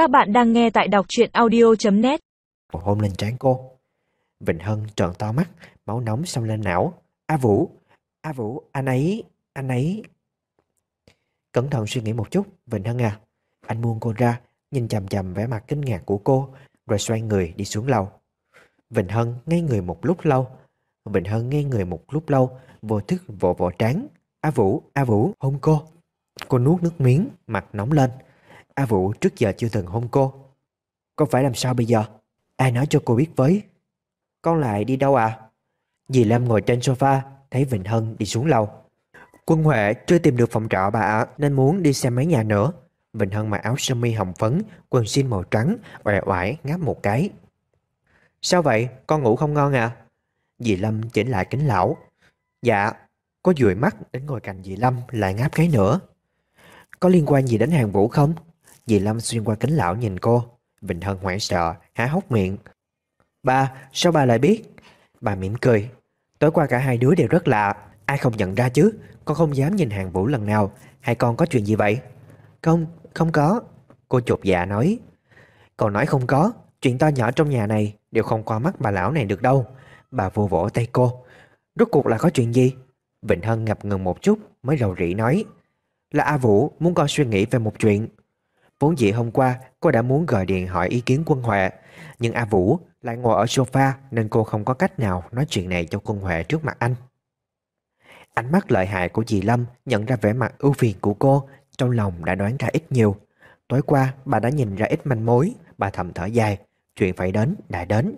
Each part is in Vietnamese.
Các bạn đang nghe tại đọc truyện audio.net hôn lên trán cô. Vịnh Hân trợn to mắt, máu nóng xông lên não. A Vũ, A Vũ, anh ấy, anh ấy. Cẩn thận suy nghĩ một chút, Vịnh Hân à. Anh buông cô ra, nhìn chầm chầm vẻ mặt kinh ngạc của cô, rồi xoay người đi xuống lầu. Vịnh Hân ngây người một lúc lâu. Vịnh Hân ngây người một lúc lâu, vô thức vỗ vỗ trán. A Vũ, A Vũ, hôn cô. Cô nuốt nước miếng, mặt nóng lên. A Vũ trước giờ chưa từng hôn cô. Con phải làm sao bây giờ? Ai nói cho cô biết với? Con lại đi đâu à? Dì Lâm ngồi trên sofa, thấy Vịnh Hân đi xuống lầu. Quân Huệ chưa tìm được phòng trọ bà ạ, nên muốn đi xem mấy nhà nữa. Vịnh Hân mặc áo sơ mi hồng phấn, quần jean màu trắng, oẻ oải ngáp một cái. Sao vậy? Con ngủ không ngon à? Dì Lâm chỉnh lại kính lão. Dạ, có dụi mắt đến ngồi cạnh dì Lâm lại ngáp cái nữa. Có liên quan gì đến hàng vũ không? Dì Lâm xuyên qua kính lão nhìn cô. Vịnh Hân hoảng sợ, há hốc miệng. Ba, sao bà lại biết? Bà mỉm cười. Tối qua cả hai đứa đều rất lạ. Ai không nhận ra chứ? Con không dám nhìn hàng vũ lần nào. Hai con có chuyện gì vậy? Không, không có. Cô chột dạ nói. Còn nói không có. Chuyện to nhỏ trong nhà này đều không qua mắt bà lão này được đâu. Bà vô vỗ tay cô. Rốt cuộc là có chuyện gì? Vịnh Hân ngập ngừng một chút mới rầu rĩ nói. Là A Vũ muốn con suy nghĩ về một chuyện. Vốn dĩ hôm qua, cô đã muốn gọi điện hỏi ý kiến quân Huệ. Nhưng A Vũ lại ngồi ở sofa Nên cô không có cách nào nói chuyện này cho quân Huệ trước mặt anh. Ánh mắt lợi hại của dì Lâm nhận ra vẻ mặt ưu phiền của cô, Trong lòng đã đoán ra ít nhiều. Tối qua, bà đã nhìn ra ít manh mối, Bà thầm thở dài, Chuyện phải đến, đã đến.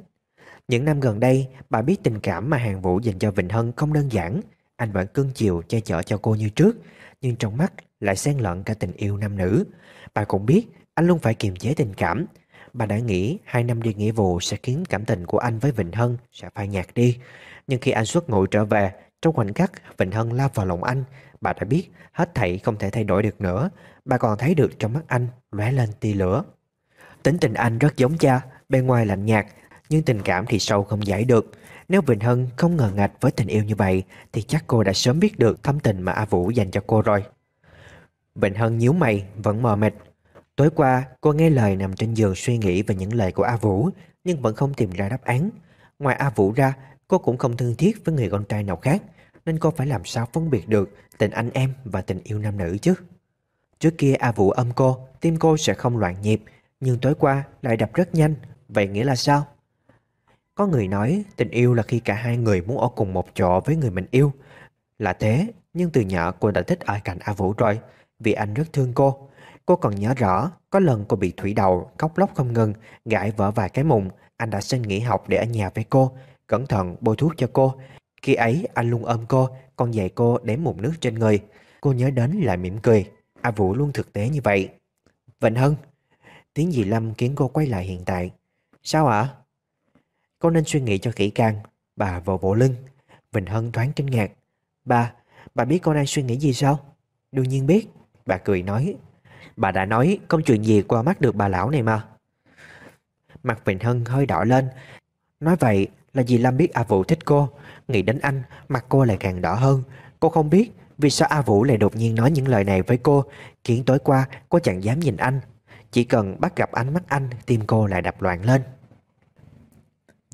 Những năm gần đây, bà biết tình cảm mà Hàng Vũ dành cho Vịnh Hân không đơn giản. Anh vẫn cưng chiều che chở cho cô như trước, Nhưng trong mắt lại xen lẫn cả tình yêu nam nữ Bà cũng biết anh luôn phải kiềm chế tình cảm. Bà đã nghĩ hai năm đi nghĩa vụ sẽ khiến cảm tình của anh với Vịnh Hân sẽ phai nhạt đi. Nhưng khi anh xuất ngũ trở về, trong khoảnh khắc Vịnh Hân lao vào lòng anh, bà đã biết hết thảy không thể thay đổi được nữa. Bà còn thấy được trong mắt anh lóe lên tia lửa. Tính tình anh rất giống cha, bên ngoài lạnh nhạt, nhưng tình cảm thì sâu không giải được. Nếu Vịnh Hân không ngờ ngạch với tình yêu như vậy, thì chắc cô đã sớm biết được thâm tình mà A Vũ dành cho cô rồi. Vịnh Hân nhíu mày, vẫn mờ mịt. Tối qua, cô nghe lời nằm trên giường suy nghĩ về những lời của A Vũ, nhưng vẫn không tìm ra đáp án. Ngoài A Vũ ra, cô cũng không thương thiết với người con trai nào khác, nên cô phải làm sao phân biệt được tình anh em và tình yêu nam nữ chứ. Trước kia A Vũ âm cô, tim cô sẽ không loạn nhịp, nhưng tối qua lại đập rất nhanh, vậy nghĩa là sao? Có người nói tình yêu là khi cả hai người muốn ở cùng một chỗ với người mình yêu. Là thế, nhưng từ nhỏ cô đã thích ở cạnh A Vũ rồi vì anh rất thương cô. Cô còn nhớ rõ, có lần cô bị thủy đầu, khóc lóc không ngừng, gãi vỡ vài cái mụn. Anh đã xin nghỉ học để ở nhà với cô, cẩn thận bôi thuốc cho cô. Khi ấy anh luôn ôm cô, còn dạy cô đếm mụn nước trên người. Cô nhớ đến lại mỉm cười. A Vũ luôn thực tế như vậy. Vịnh Hân, tiếng dì Lâm khiến cô quay lại hiện tại. Sao ạ? Cô nên suy nghĩ cho kỹ càng. Bà vỗ vỗ lưng. Vịnh Hân thoáng kinh ngạc. Bà, bà biết con đang suy nghĩ gì sao? Đương nhiên biết. Bà cười nói, Bà đã nói công chuyện gì qua mắt được bà lão này mà. Mặt Vịnh Hân hơi đỏ lên, Nói vậy là vì Lâm biết A Vũ thích cô, Nghĩ đến anh, Mặt cô lại càng đỏ hơn. Cô không biết vì sao A Vũ lại đột nhiên nói những lời này với cô, Khiến tối qua cô chẳng dám nhìn anh. Chỉ cần bắt gặp ánh mắt anh, Tim cô lại đập loạn lên.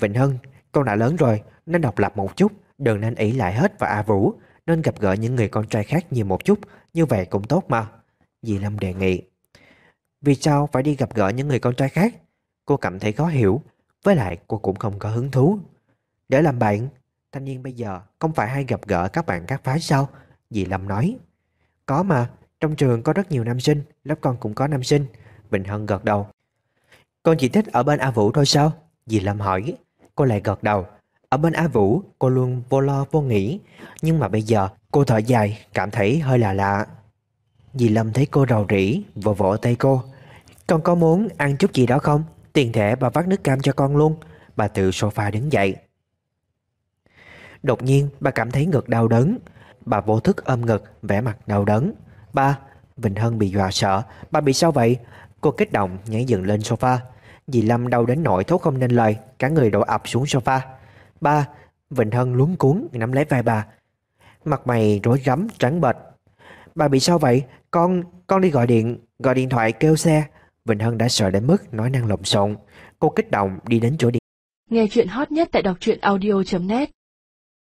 Vịnh Hân, Con đã lớn rồi, Nên độc lập một chút, Đừng nên ý lại hết vào A Vũ. Nên gặp gỡ những người con trai khác nhiều một chút. Như vậy cũng tốt mà. Dì Lâm đề nghị. Vì sao phải đi gặp gỡ những người con trai khác? Cô cảm thấy khó hiểu. Với lại cô cũng không có hứng thú. Để làm bạn, Thanh niên bây giờ không phải hay gặp gỡ các bạn các phái sao? Dì Lâm nói. Có mà, Trong trường có rất nhiều nam sinh, Lớp con cũng có nam sinh. Bình Hân gật đầu. Con chỉ thích ở bên A Vũ thôi sao? Dì Lâm hỏi. Cô lại gật đầu. Ở bên A Vũ cô luôn vô lo vô nghĩ Nhưng mà bây giờ Cô thở dài, cảm thấy hơi lạ lạ. Dì Lâm thấy cô rầu rĩ, vỗ vỗ tay cô. Con có muốn ăn chút gì đó không? Tiền thẻ bà vắt nước cam cho con luôn. Bà từ sofa đứng dậy. Đột nhiên bà cảm thấy ngực đau đớn. Bà vô thức ôm ngực, vẻ mặt đau đớn. Ba, Vịnh Hân bị dọa sợ. Bà bị sao vậy? Cô kích động nhảy dựng lên sofa. Dì Lâm đau đến nỗi thốt không nên lời, cả người đổ ập xuống sofa. Ba, Vịnh Hân luống cuốn nắm lấy vai bà. Mặt mày rối rắm trắng bệch Bà bị sao vậy Con con đi gọi điện Gọi điện thoại kêu xe Vịnh Hân đã sợ đến mức nói năng lộn xộn. Cô kích động đi đến chỗ điện. Nghe chuyện hot nhất tại đọc truyện audio.net